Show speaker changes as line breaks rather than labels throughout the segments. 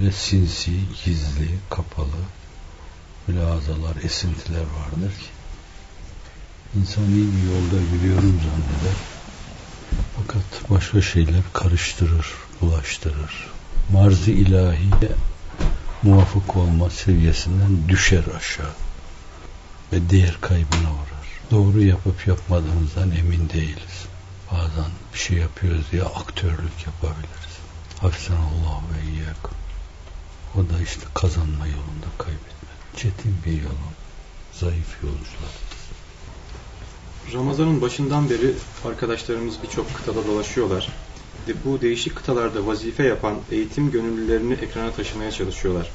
böyle sinsi, gizli, kapalı mülazalar, esintiler vardır ki insan iyi bir yolda yürüyorum zanneder. Fakat başka şeyler karıştırır, bulaştırır. Marzi ilahiye muvafık olma seviyesinden düşer aşağı ve değer kaybına uğrar. Doğru yapıp yapmadığımızdan emin değiliz. Bazen bir şey yapıyoruz diye aktörlük yapabiliriz. Hafizanallah ve iyyakum. O da işte kazanma yolunda kaybetme. Çetin bir yolun, zayıf yolcular.
Ramazan'ın başından beri arkadaşlarımız birçok kıtada dolaşıyorlar. Bu değişik kıtalarda vazife yapan eğitim gönüllülerini ekrana taşımaya çalışıyorlar.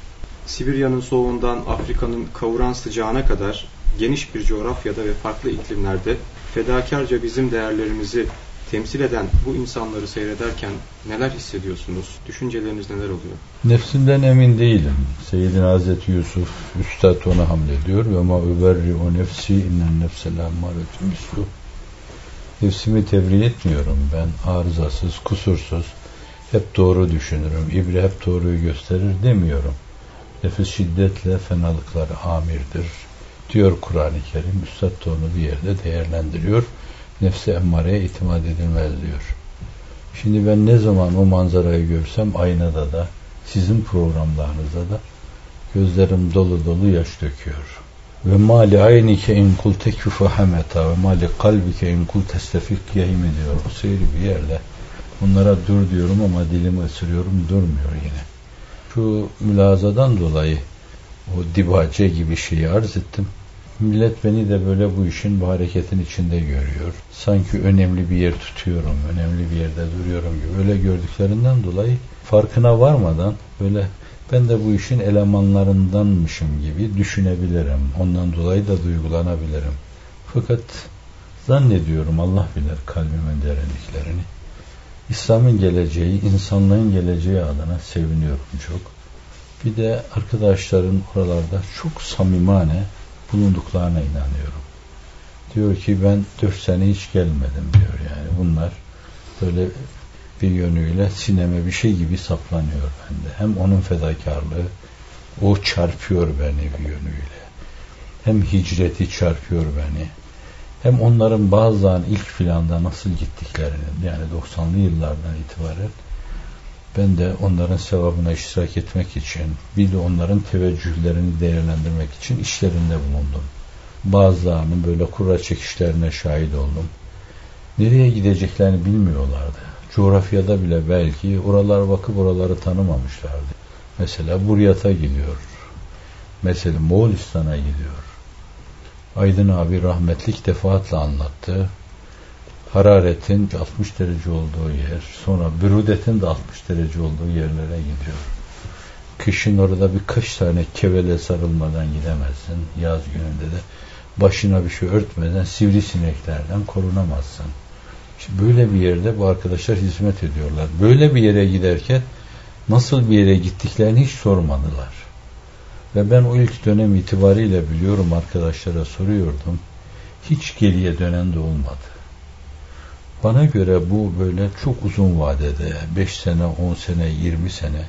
Sibirya'nın soğuğundan Afrika'nın kavuran sıcağına kadar geniş bir coğrafyada ve farklı iklimlerde fedakarca bizim değerlerimizi temsil eden bu insanları seyrederken neler hissediyorsunuz? Düşünceleriniz neler oluyor?
Nefsimden emin değilim. Seyyidin Hazreti Yusuf Üstad ona hamlediyor. Ve ma überri o nefsi innen nefsel ammaretü mislu. Nefsimi tebrik etmiyorum. Ben arızasız, kusursuz, hep doğru düşünürüm. İbre hep doğruyu gösterir demiyorum. Nefis şiddetle fenalıkları amirdir. Diyor Kur'an-ı Kerim. Üstad da onu bir yerde değerlendiriyor nefse emmareye itimat edilmez diyor. Şimdi ben ne zaman o manzarayı görsem aynada da sizin programlarınızda da gözlerim dolu dolu yaş döküyor. Ve mali aynike in kul tekfüfe hameta ve mali kalbike in kul testefik yehim ediyor. O seyri bir yerde. Bunlara dur diyorum ama dilimi ısırıyorum durmuyor yine. Şu mülazadan dolayı o dibace gibi şeyi arz ettim. Millet beni de böyle bu işin bu hareketin içinde görüyor. Sanki önemli bir yer tutuyorum, önemli bir yerde duruyorum gibi. Öyle gördüklerinden dolayı farkına varmadan böyle ben de bu işin elemanlarındanmışım gibi düşünebilirim. Ondan dolayı da duygulanabilirim. Fakat zannediyorum Allah bilir kalbimin derinliklerini. İslam'ın geleceği, insanlığın geleceği adına seviniyorum çok. Bir de arkadaşların oralarda çok samimane bulunduklarına inanıyorum. Diyor ki ben dört sene hiç gelmedim diyor yani. Bunlar böyle bir yönüyle sineme bir şey gibi saplanıyor bende. Hem onun fedakarlığı o çarpıyor beni bir yönüyle. Hem hicreti çarpıyor beni. Hem onların bazılarının ilk planda nasıl gittiklerini yani 90'lı yıllardan itibaren ben de onların sevabına iştirak etmek için, bir de onların teveccühlerini değerlendirmek için işlerinde bulundum. Bazılarının böyle kura çekişlerine şahit oldum. Nereye gideceklerini bilmiyorlardı. Coğrafyada bile belki oralar bakıp oraları tanımamışlardı. Mesela Buryat'a gidiyor. Mesela Moğolistan'a gidiyor. Aydın abi rahmetlik defaatla anlattı hararetin 60 derece olduğu yer, sonra bürüdetin de 60 derece olduğu yerlere gidiyor. Kışın orada birkaç tane kevele sarılmadan gidemezsin. Yaz gününde de başına bir şey örtmeden sivrisineklerden korunamazsın. İşte böyle bir yerde bu arkadaşlar hizmet ediyorlar. Böyle bir yere giderken nasıl bir yere gittiklerini hiç sormadılar. Ve ben o ilk dönem itibariyle biliyorum arkadaşlara soruyordum. Hiç geriye dönen de olmadı. Bana göre bu böyle çok uzun vadede 5 sene, 10 sene, 20 sene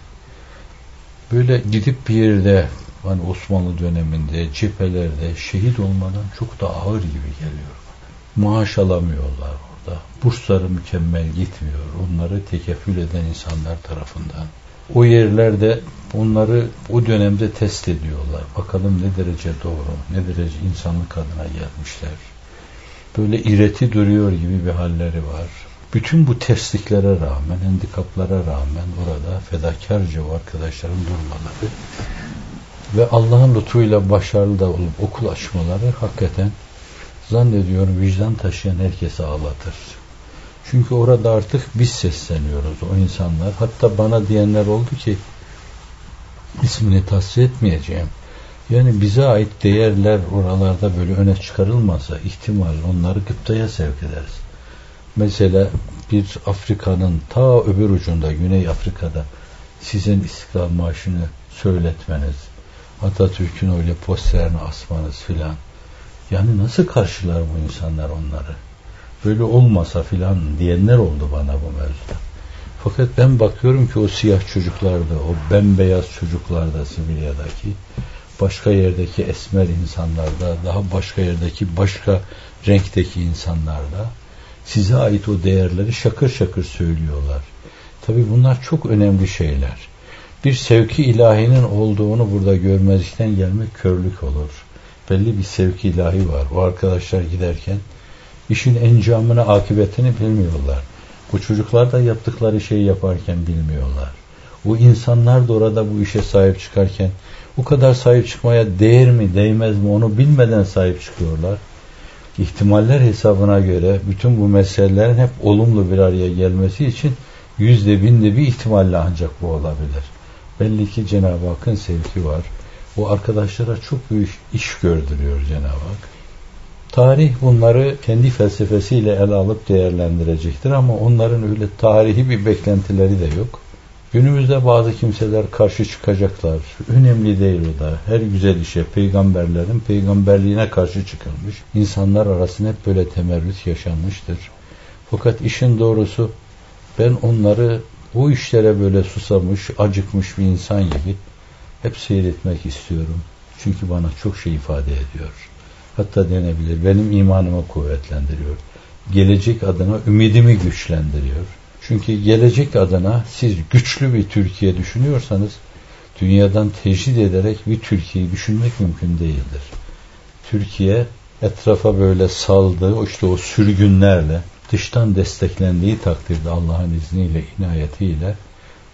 böyle gidip bir yerde hani Osmanlı döneminde cephelerde şehit olmadan çok da ağır gibi geliyor. Maaş alamıyorlar orada. Bursları mükemmel gitmiyor. Onları tekefül eden insanlar tarafından. O yerlerde onları o dönemde test ediyorlar. Bakalım ne derece doğru, ne derece insanlık adına gelmişler böyle ireti duruyor gibi bir halleri var. Bütün bu tersliklere rağmen, handikaplara rağmen orada fedakarca o arkadaşların durmaları ve Allah'ın lütfuyla başarılı da olup okul açmaları hakikaten zannediyorum vicdan taşıyan herkese ağlatır. Çünkü orada artık biz sesleniyoruz o insanlar. Hatta bana diyenler oldu ki ismini tasvir etmeyeceğim. Yani bize ait değerler oralarda böyle öne çıkarılmasa ihtimal onları gıptaya sevk ederiz. Mesela bir Afrika'nın ta öbür ucunda Güney Afrika'da sizin istiklal maaşını söyletmeniz, Atatürk'ün öyle posterini asmanız filan. Yani nasıl karşılar bu insanlar onları? Böyle olmasa filan diyenler oldu bana bu mevzuda. Fakat ben bakıyorum ki o siyah çocuklarda, o bembeyaz çocuklarda Sibirya'daki, başka yerdeki esmer insanlarda, daha başka yerdeki başka renkteki insanlarda size ait o değerleri şakır şakır söylüyorlar. Tabi bunlar çok önemli şeyler. Bir sevki ilahinin olduğunu burada görmezlikten gelmek körlük olur. Belli bir sevki ilahi var. O arkadaşlar giderken işin encamını, akıbetini bilmiyorlar. Bu çocuklar da yaptıkları şeyi yaparken bilmiyorlar. Bu insanlar da orada bu işe sahip çıkarken bu kadar sahip çıkmaya değer mi, değmez mi onu bilmeden sahip çıkıyorlar. İhtimaller hesabına göre bütün bu meselelerin hep olumlu bir araya gelmesi için yüzde binde bir ihtimalle ancak bu olabilir. Belli ki Cenab-ı Hakk'ın sevki var. Bu arkadaşlara çok büyük iş gördürüyor Cenab-ı Hak. Tarih bunları kendi felsefesiyle ele alıp değerlendirecektir ama onların öyle tarihi bir beklentileri de yok. Günümüzde bazı kimseler karşı çıkacaklar. Önemli değil o da. Her güzel işe peygamberlerin peygamberliğine karşı çıkılmış. İnsanlar arasında hep böyle temerrüt yaşanmıştır. Fakat işin doğrusu ben onları bu işlere böyle susamış, acıkmış bir insan gibi hep seyretmek istiyorum. Çünkü bana çok şey ifade ediyor. Hatta denebilir benim imanımı kuvvetlendiriyor. Gelecek adına ümidimi güçlendiriyor. Çünkü gelecek adına siz güçlü bir Türkiye düşünüyorsanız dünyadan tecrid ederek bir Türkiye'yi düşünmek mümkün değildir. Türkiye etrafa böyle saldığı işte o sürgünlerle dıştan desteklendiği takdirde Allah'ın izniyle, inayetiyle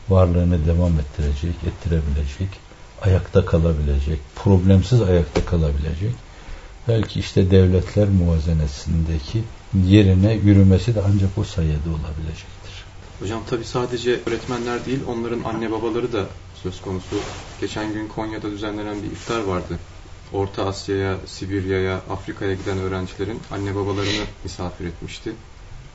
varlığını devam ettirecek, ettirebilecek, ayakta kalabilecek, problemsiz ayakta kalabilecek. Belki işte devletler muvazenesindeki yerine yürümesi de ancak o sayede olabilecektir.
Hocam tabi sadece öğretmenler değil onların anne babaları da söz konusu. Geçen gün Konya'da düzenlenen bir iftar vardı. Orta Asya'ya, Sibirya'ya, Afrika'ya giden öğrencilerin anne babalarını misafir etmişti.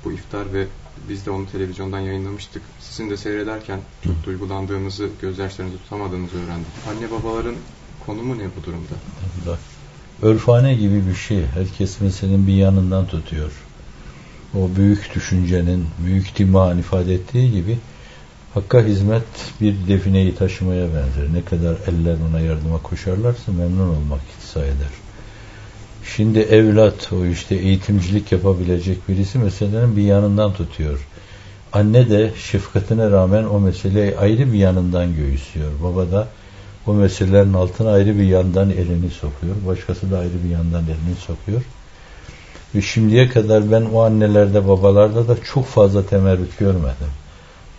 Bu iftar ve biz de onu televizyondan yayınlamıştık. Sizin de seyrederken çok Hı. duygulandığınızı, gözyaşlarınızı tutamadığınızı öğrendik. Anne babaların konumu ne bu durumda?
Örfane gibi bir şey. Herkes meselenin bir yanından tutuyor o büyük düşüncenin, büyük dimağın ifade ettiği gibi Hakka hizmet bir defineyi taşımaya benzer. Ne kadar eller ona yardıma koşarlarsa memnun olmak ihtisas eder. Şimdi evlat, o işte eğitimcilik yapabilecek birisi meselenin bir yanından tutuyor. Anne de şefkatine rağmen o meseleyi ayrı bir yanından göğüslüyor. Baba da o meselelerin altına ayrı bir yandan elini sokuyor. Başkası da ayrı bir yandan elini sokuyor. Ve şimdiye kadar ben o annelerde babalarda da çok fazla temerrüt görmedim.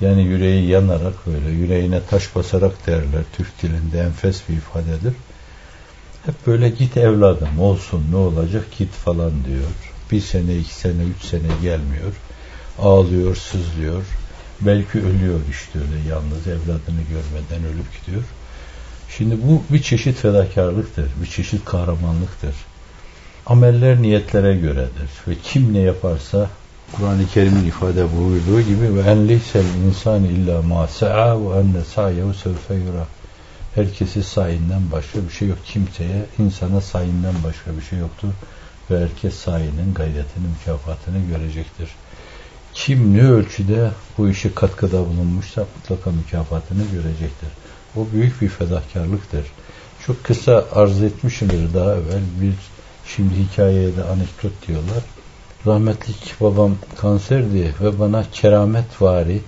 Yani yüreği yanarak böyle yüreğine taş basarak derler. Türk dilinde enfes bir ifadedir. Hep böyle git evladım olsun ne olacak git falan diyor. Bir sene, iki sene, üç sene gelmiyor. Ağlıyor, sızlıyor. Belki ölüyor işte öyle yalnız evladını görmeden ölüp gidiyor. Şimdi bu bir çeşit fedakarlıktır, bir çeşit kahramanlıktır. Ameller niyetlere göredir ve kim ne yaparsa Kur'an-ı Kerim'in ifade buyurduğu gibi ve en liysel insan illa ma sa'a ve enne sa'yehu sevfe yura. Herkesi sayinden başka bir şey yok. Kimseye, insana sayinden başka bir şey yoktur. Ve herkes sayinin gayretini, mükafatını görecektir. Kim ne ölçüde bu işe katkıda bulunmuşsa mutlaka mükafatını görecektir. O büyük bir fedakarlıktır. Çok kısa arz etmişimdir daha evvel bir Şimdi hikayeye de anekdot diyorlar. Rahmetlik babam kanserdi ve bana keramet vari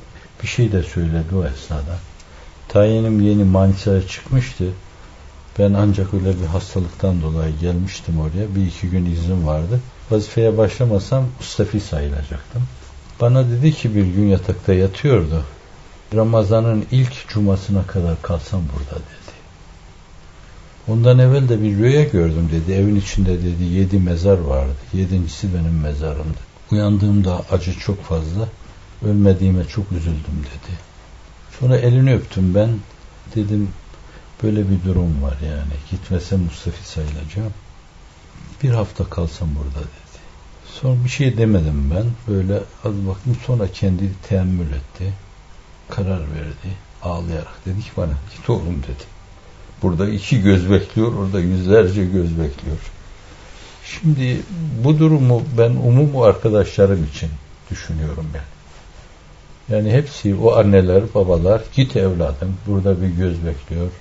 bir şey de söyledi o esnada. Tayinim yeni Manisa'ya çıkmıştı. Ben ancak öyle bir hastalıktan dolayı gelmiştim oraya. Bir iki gün izin vardı. Vazifeye başlamasam Mustafi sayılacaktım. Bana dedi ki bir gün yatakta yatıyordu. Ramazan'ın ilk cumasına kadar kalsam burada dedi. Ondan evvel de bir rüya gördüm dedi. Evin içinde dedi yedi mezar vardı. Yedincisi benim mezarımdı. Uyandığımda acı çok fazla. Ölmediğime çok üzüldüm dedi. Sonra elini öptüm ben. Dedim böyle bir durum var yani. Gitmesem Mustafa sayılacağım. Bir hafta kalsam burada dedi. Sonra bir şey demedim ben. Böyle az baktım sonra kendi teemmül etti. Karar verdi. Ağlayarak dedi ki bana git oğlum dedi. Burada iki göz bekliyor, orada yüzlerce göz bekliyor. Şimdi bu durumu ben umumu arkadaşlarım için düşünüyorum ben. Yani hepsi o anneler, babalar git evladım burada bir göz bekliyor.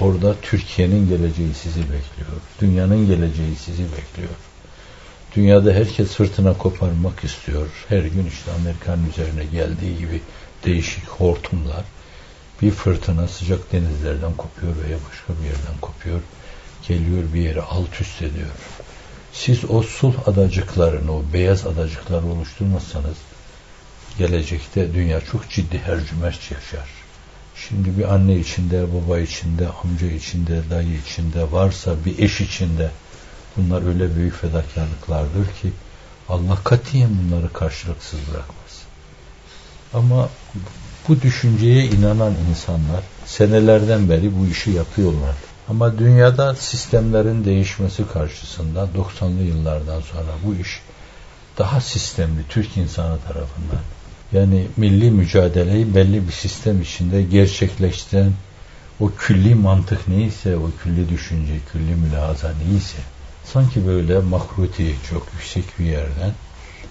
Orada Türkiye'nin geleceği sizi bekliyor. Dünyanın geleceği sizi bekliyor. Dünyada herkes fırtına koparmak istiyor. Her gün işte Amerika'nın üzerine geldiği gibi değişik hortumlar. Bir fırtına sıcak denizlerden kopuyor veya başka bir yerden kopuyor. Geliyor bir yere alt üst ediyor. Siz o sulh adacıklarını, o beyaz adacıkları oluşturmazsanız gelecekte dünya çok ciddi hercümerç yaşar. Şimdi bir anne içinde, baba içinde, amca içinde, dayı içinde, varsa bir eş içinde bunlar öyle büyük fedakarlıklardır ki Allah katiyen bunları karşılıksız bırakmaz. Ama bu düşünceye inanan insanlar senelerden beri bu işi yapıyorlar. Ama dünyada sistemlerin değişmesi karşısında 90'lı yıllardan sonra bu iş daha sistemli Türk insanı tarafından yani milli mücadeleyi belli bir sistem içinde gerçekleştiren o külli mantık neyse, o külli düşünce, külli mülahaza neyse sanki böyle mahruti çok yüksek bir yerden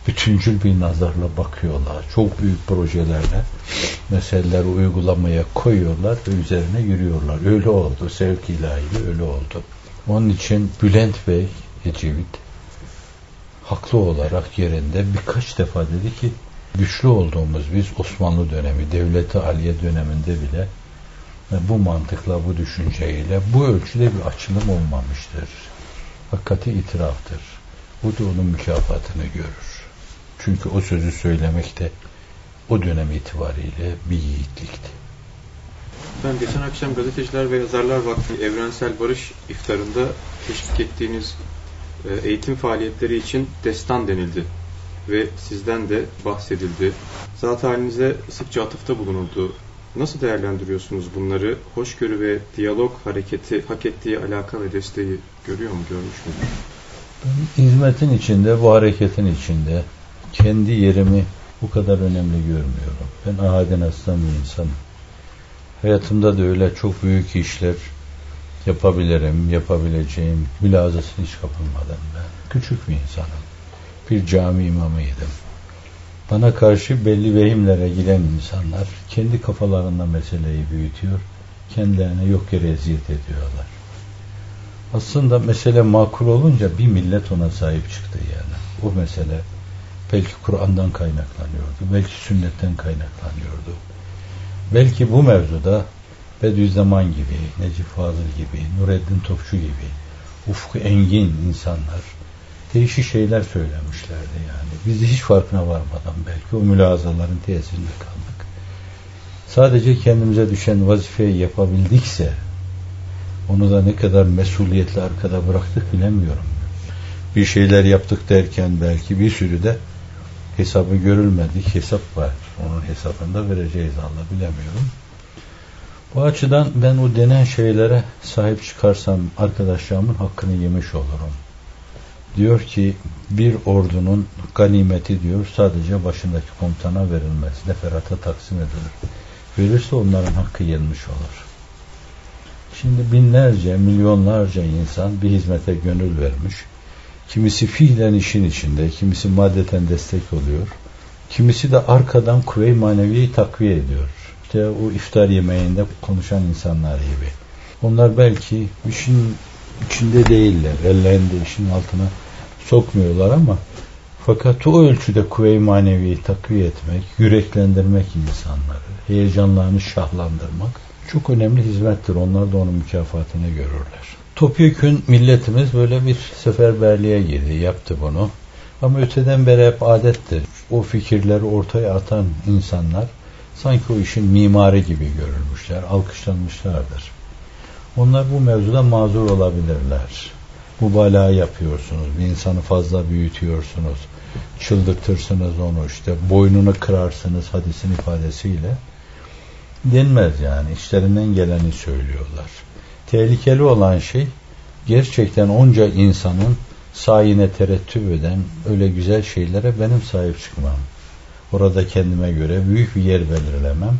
bütüncül bir nazarla bakıyorlar. Çok büyük projelerle meseleleri uygulamaya koyuyorlar ve üzerine yürüyorlar. Öyle oldu. Sevk ilahi öyle oldu. Onun için Bülent Bey Ecevit haklı olarak yerinde birkaç defa dedi ki güçlü olduğumuz biz Osmanlı dönemi, Devleti Aliye döneminde bile bu mantıkla, bu düşünceyle bu ölçüde bir açılım olmamıştır. Hakikati itiraftır. Bu da onun mükafatını görür. Çünkü o sözü söylemek de o dönem itibariyle bir yiğitlikti.
Ben geçen akşam Gazeteciler ve Yazarlar Vakfı Evrensel Barış iftarında teşvik ettiğiniz e, eğitim faaliyetleri için destan denildi ve sizden de bahsedildi. Zat halinize sıkça atıfta bulunuldu. Nasıl değerlendiriyorsunuz bunları? Hoşgörü ve diyalog hareketi hak ettiği alaka ve desteği görüyor mu, görmüş mü?
Ben hizmetin içinde, bu hareketin içinde kendi yerimi bu kadar önemli görmüyorum. Ben ahadin aslan bir insanım. Hayatımda da öyle çok büyük işler yapabilirim, yapabileceğim mülazasını hiç kapılmadan ben. Küçük bir insanım. Bir cami imamıydım. Bana karşı belli vehimlere giren insanlar kendi kafalarında meseleyi büyütüyor, kendilerine yok yere eziyet ediyorlar. Aslında mesele makul olunca bir millet ona sahip çıktı yani. O mesele belki Kur'an'dan kaynaklanıyordu, belki sünnetten kaynaklanıyordu. Belki bu mevzuda Bediüzzaman gibi, Necip Fazıl gibi, Nureddin Topçu gibi ufku engin insanlar değişik şeyler söylemişlerdi yani. Biz hiç farkına varmadan belki o mülazaların tesirinde kaldık. Sadece kendimize düşen vazifeyi yapabildikse onu da ne kadar mesuliyetle arkada bıraktık bilemiyorum. Bir şeyler yaptık derken belki bir sürü de hesabı görülmedik hesap var. Onun hesabında vereceğiz Allah bilemiyorum. Bu açıdan ben o denen şeylere sahip çıkarsam arkadaşlarımın hakkını yemiş olurum. Diyor ki bir ordunun ganimeti diyor sadece başındaki komutana verilmez. Neferata taksim edilir. Verirse onların hakkı yenmiş olur. Şimdi binlerce, milyonlarca insan bir hizmete gönül vermiş Kimisi fiilen işin içinde, kimisi maddeten destek oluyor. Kimisi de arkadan kuvve-i maneviyi takviye ediyor. İşte o iftar yemeğinde konuşan insanlar gibi. Onlar belki işin içinde değiller. Ellerinde işin altına sokmuyorlar ama fakat o ölçüde kuvve-i maneviyi takviye etmek, yüreklendirmek insanları, heyecanlarını şahlandırmak çok önemli hizmettir. Onlar da onun mükafatını görürler. Topyekün milletimiz böyle bir seferberliğe girdi, yaptı bunu. Ama öteden beri hep adettir. O fikirleri ortaya atan insanlar sanki o işin mimarı gibi görülmüşler, alkışlanmışlardır. Onlar bu mevzuda mazur olabilirler. Mübalağa yapıyorsunuz, bir insanı fazla büyütüyorsunuz, çıldırtırsınız onu işte, boynunu kırarsınız hadisin ifadesiyle. Denmez yani, işlerinden geleni söylüyorlar tehlikeli olan şey gerçekten onca insanın sayine terettüp eden öyle güzel şeylere benim sahip çıkmam. Orada kendime göre büyük bir yer belirlemem.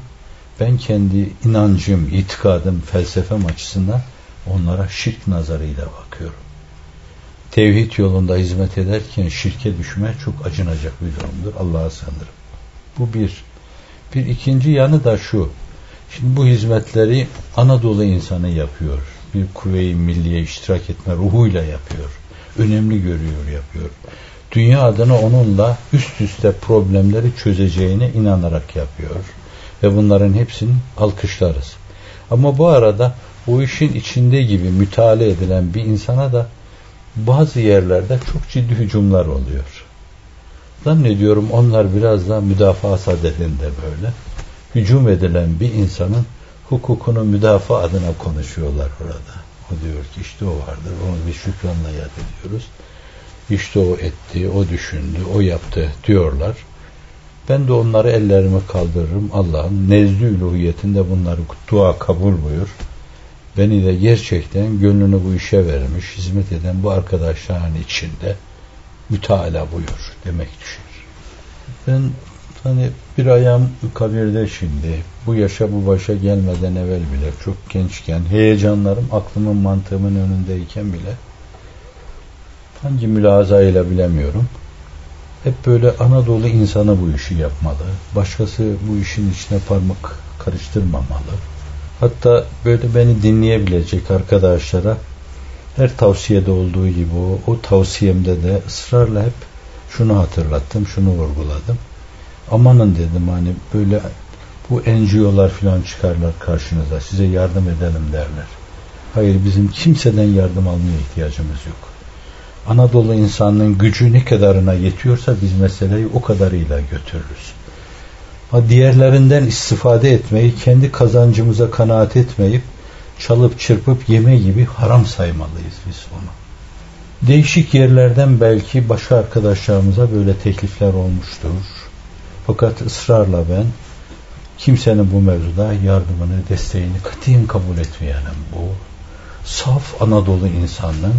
Ben kendi inancım, itikadım, felsefem açısından onlara şirk nazarıyla bakıyorum. Tevhid yolunda hizmet ederken şirke düşme çok acınacak bir durumdur. Allah'a sığınırım. Bu bir. Bir ikinci yanı da şu. Şimdi bu hizmetleri Anadolu insanı yapıyor. Bir kuvve-i milliye iştirak etme ruhuyla yapıyor. Önemli görüyor, yapıyor. Dünya adına onunla üst üste problemleri çözeceğine inanarak yapıyor. Ve bunların hepsini alkışlarız. Ama bu arada o işin içinde gibi müteala edilen bir insana da bazı yerlerde çok ciddi hücumlar oluyor. Zannediyorum onlar biraz da müdafaa sadedinde böyle hücum edilen bir insanın hukukunu müdafaa adına konuşuyorlar orada. O diyor ki işte o vardır. Onu biz şükranla yad ediyoruz. İşte o etti, o düşündü, o yaptı diyorlar. Ben de onları ellerime kaldırırım. Allah'ın nezd-i üluhiyetinde bunları dua kabul buyur. Beni de gerçekten gönlünü bu işe vermiş, hizmet eden bu arkadaşların içinde müteala buyur demek düşer. Ben hani bir ayağım kabirde şimdi. Bu yaşa bu başa gelmeden evvel bile çok gençken heyecanlarım aklımın mantığımın önündeyken bile hangi mülazayla bilemiyorum. Hep böyle Anadolu insanı bu işi yapmalı. Başkası bu işin içine parmak karıştırmamalı. Hatta böyle beni dinleyebilecek arkadaşlara her tavsiyede olduğu gibi o, o tavsiyemde de ısrarla hep şunu hatırlattım, şunu vurguladım. Amanın dedim hani böyle bu NGO'lar falan çıkarlar karşınıza size yardım edelim derler. Hayır bizim kimseden yardım almaya ihtiyacımız yok. Anadolu insanının gücü ne kadarına yetiyorsa biz meseleyi o kadarıyla götürürüz. Ha diğerlerinden istifade etmeyi kendi kazancımıza kanaat etmeyip çalıp çırpıp yeme gibi haram saymalıyız biz onu. Değişik yerlerden belki başka arkadaşlarımıza böyle teklifler olmuştur. Fakat ısrarla ben kimsenin bu mevzuda yardımını, desteğini katiyen kabul etmeyenim bu. Saf Anadolu insanının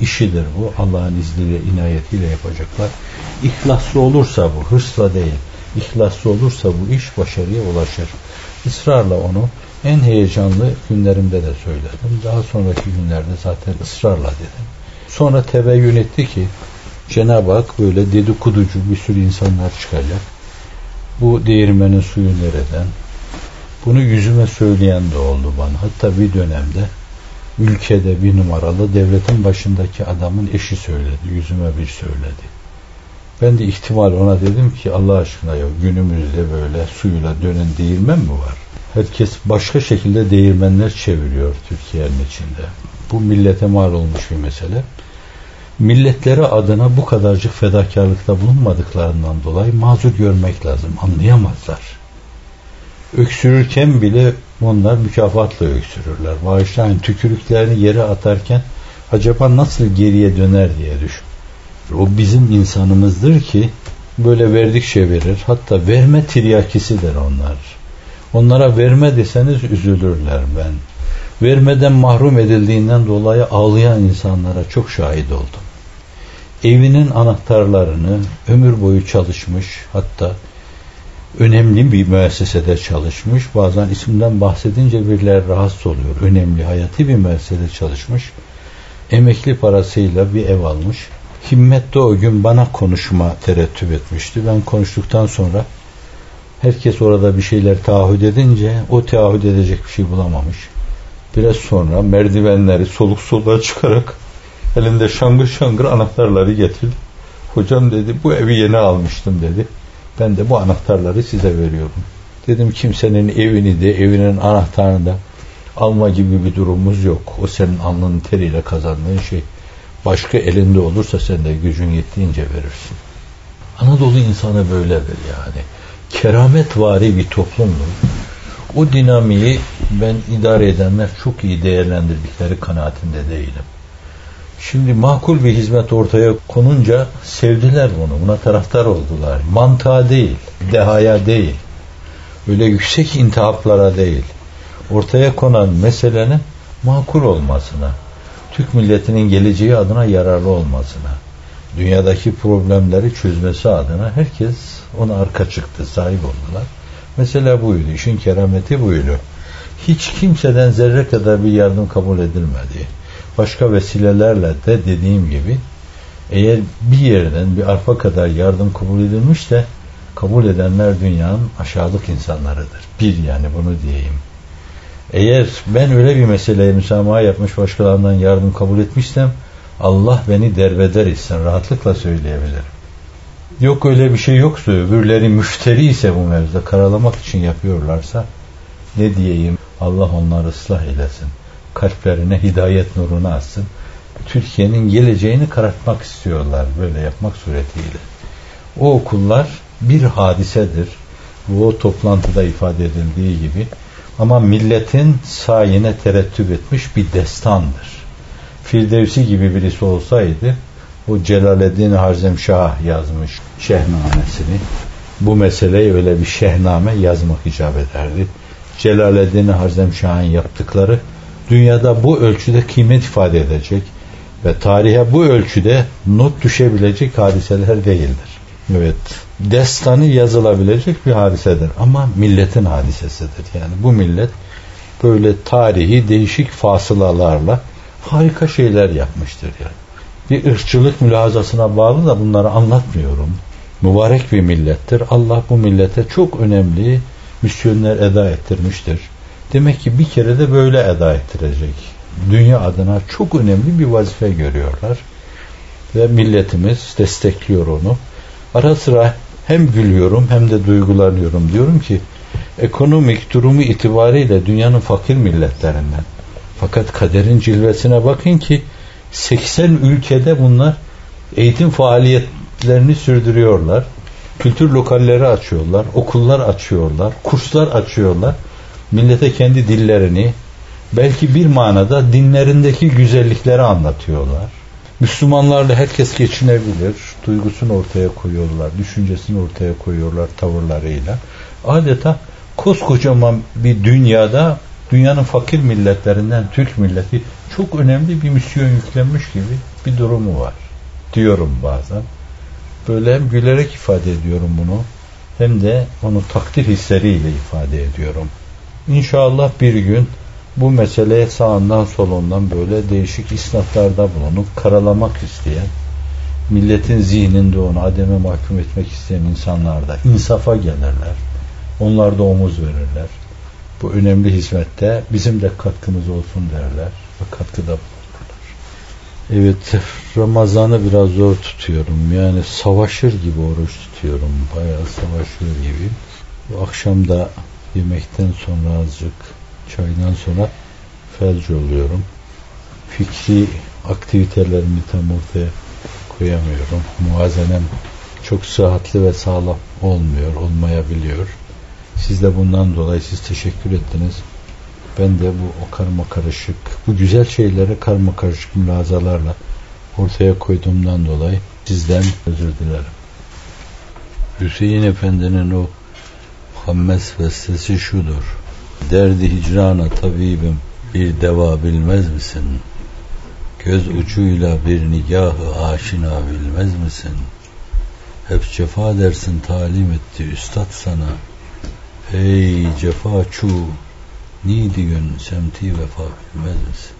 işidir bu. Allah'ın izniyle, inayetiyle yapacaklar. İhlaslı olursa bu, hırsla değil. İhlaslı olursa bu iş başarıya ulaşır. Israrla onu en heyecanlı günlerimde de söyledim. Daha sonraki günlerde zaten ısrarla dedim. Sonra tebeyyün etti ki Cenab-ı Hak böyle dedikoducu bir sürü insanlar çıkacak. Bu değirmenin suyu nereden? Bunu yüzüme söyleyen de oldu bana. Hatta bir dönemde ülkede bir numaralı devletin başındaki adamın eşi söyledi. Yüzüme bir söyledi. Ben de ihtimal ona dedim ki Allah aşkına ya günümüzde böyle suyla dönen değirmen mi var? Herkes başka şekilde değirmenler çeviriyor Türkiye'nin içinde. Bu millete mal olmuş bir mesele. Milletleri adına bu kadarcık fedakarlıkta bulunmadıklarından dolayı mazur görmek lazım. Anlayamazlar. Öksürürken bile onlar mükafatla öksürürler. Bağışlayın tükürüklerini yere atarken acaba nasıl geriye döner diye düşün. O bizim insanımızdır ki böyle verdikçe verir. Hatta verme tiryakisidir onlar. Onlara verme deseniz üzülürler ben. Vermeden mahrum edildiğinden dolayı ağlayan insanlara çok şahit oldum. Evinin anahtarlarını ömür boyu çalışmış hatta önemli bir müessesede çalışmış. Bazen isimden bahsedince birileri rahatsız oluyor. Önemli, hayati bir müessesede çalışmış. Emekli parasıyla bir ev almış. Himmet de o gün bana konuşma terettüp etmişti. Ben konuştuktan sonra herkes orada bir şeyler taahhüt edince o taahhüt edecek bir şey bulamamış. Biraz sonra merdivenleri soluk soluğa çıkarak elinde şangır şangır anahtarları getirdi. Hocam dedi bu evi yeni almıştım dedi. Ben de bu anahtarları size veriyorum. Dedim kimsenin evini de evinin anahtarını da alma gibi bir durumumuz yok. O senin alnının teriyle kazandığın şey. Başka elinde olursa sen de gücün yettiğince verirsin. Anadolu insanı böyledir yani. Keramet vari bir toplumdur. O dinamiği ben idare edenler çok iyi değerlendirdikleri kanaatinde değilim. Şimdi makul bir hizmet ortaya konunca sevdiler bunu. Buna taraftar oldular. Mantığa değil, dehaya değil. Öyle yüksek intihaplara değil. Ortaya konan meselenin makul olmasına, Türk milletinin geleceği adına yararlı olmasına, dünyadaki problemleri çözmesi adına herkes ona arka çıktı, sahip oldular. Mesela buydu, işin kerameti buydu. Hiç kimseden zerre kadar bir yardım kabul edilmedi başka vesilelerle de dediğim gibi eğer bir yerden bir arpa kadar yardım kabul edilmiş de kabul edenler dünyanın aşağılık insanlarıdır. Bir yani bunu diyeyim. Eğer ben öyle bir meseleye müsamaha yapmış başkalarından yardım kabul etmişsem Allah beni derbeder etsin rahatlıkla söyleyebilirim. Yok öyle bir şey yoksa öbürleri müşteri ise bu mevzuda karalamak için yapıyorlarsa ne diyeyim Allah onları ıslah eylesin. Kalplerine hidayet nurunu açsın. Türkiye'nin geleceğini karartmak istiyorlar böyle yapmak suretiyle. O okullar bir hadisedir. Bu o toplantıda ifade edildiği gibi ama milletin sayine terettüp etmiş bir destandır. Firdevsi gibi birisi olsaydı o Celaleddin Harzemşah yazmış şehnamesini. Bu meseleyi öyle bir şehname yazmak icap ederdi. Celaleddin Harzemşah'ın yaptıkları dünyada bu ölçüde kıymet ifade edecek ve tarihe bu ölçüde not düşebilecek hadiseler değildir. Evet, destanı yazılabilecek bir hadisedir ama milletin hadisesidir. Yani bu millet böyle tarihi değişik fasılalarla harika şeyler yapmıştır yani. Bir ırkçılık mülazasına bağlı da bunları anlatmıyorum. Mübarek bir millettir. Allah bu millete çok önemli misyonlar eda ettirmiştir. Demek ki bir kere de böyle eda ettirecek. Dünya adına çok önemli bir vazife görüyorlar. Ve milletimiz destekliyor onu. Ara sıra hem gülüyorum hem de duygulanıyorum. Diyorum ki ekonomik durumu itibariyle dünyanın fakir milletlerinden. Fakat kaderin cilvesine bakın ki 80 ülkede bunlar eğitim faaliyetlerini sürdürüyorlar. Kültür lokalleri açıyorlar, okullar açıyorlar, kurslar açıyorlar. Millete kendi dillerini, belki bir manada dinlerindeki güzellikleri anlatıyorlar. Müslümanlarla herkes geçinebilir. Duygusunu ortaya koyuyorlar, düşüncesini ortaya koyuyorlar tavırlarıyla. Adeta koskocaman bir dünyada dünyanın fakir milletlerinden Türk milleti çok önemli bir misyon yüklenmiş gibi bir durumu var. Diyorum bazen. Böyle hem gülerek ifade ediyorum bunu hem de onu takdir hisleriyle ifade ediyorum. İnşallah bir gün bu meseleye sağından solundan böyle değişik isnatlarda bulunup karalamak isteyen, milletin zihninde onu ademe mahkum etmek isteyen insanlar da insafa gelirler. Onlar da omuz verirler. Bu önemli hizmette bizim de katkımız olsun derler ve katkıda bulunurlar. Evet, Ramazan'ı biraz zor tutuyorum. Yani savaşır gibi oruç tutuyorum. Bayağı savaşıyor gibi. Bu akşam da yemekten sonra azıcık çaydan sonra felç oluyorum. Fikri aktivitelerimi tam ortaya koyamıyorum. Muazenem çok sıhhatli ve sağlam olmuyor, olmayabiliyor. Siz de bundan dolayı siz teşekkür ettiniz. Ben de bu o karma karışık, bu güzel şeyleri karma karışık mülazalarla ortaya koyduğumdan dolayı sizden özür dilerim. Hüseyin Efendi'nin o Hammes bestesi şudur. Derdi hicrana tabibim bir deva bilmez misin? Göz ucuyla bir nigahı aşina bilmez misin? Hep cefa dersin talim etti üstad sana. Ey cefa çu, nidi gün semti vefa bilmez misin?